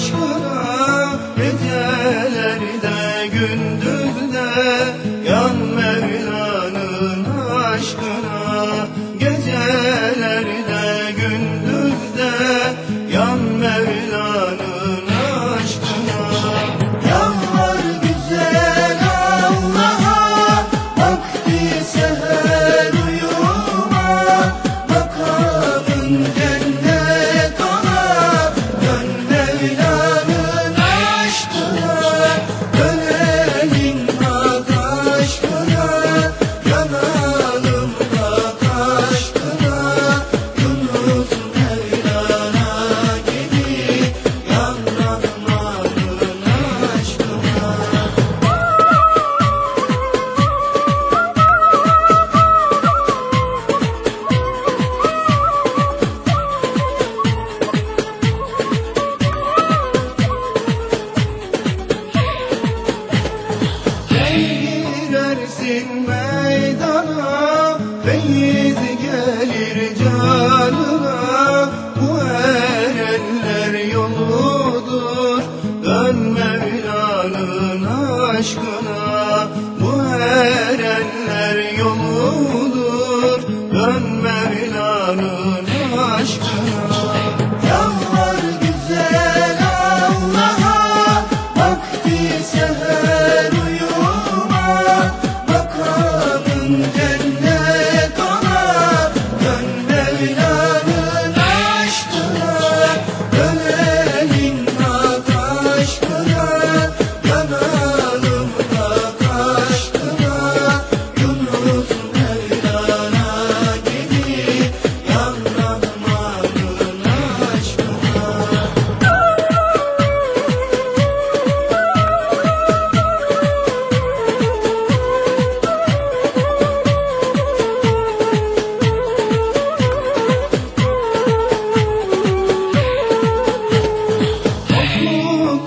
aşkına Gecelerde gündüzde Yan Mevla'nın aşkına. Gelin meydana feyiz gelir canım.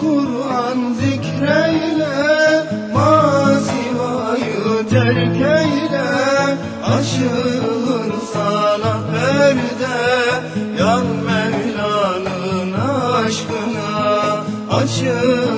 Kur'an zikreyle Masivayı terk eyle. Aşılır sana perde Yan Mevla'nın aşkına. Aşılır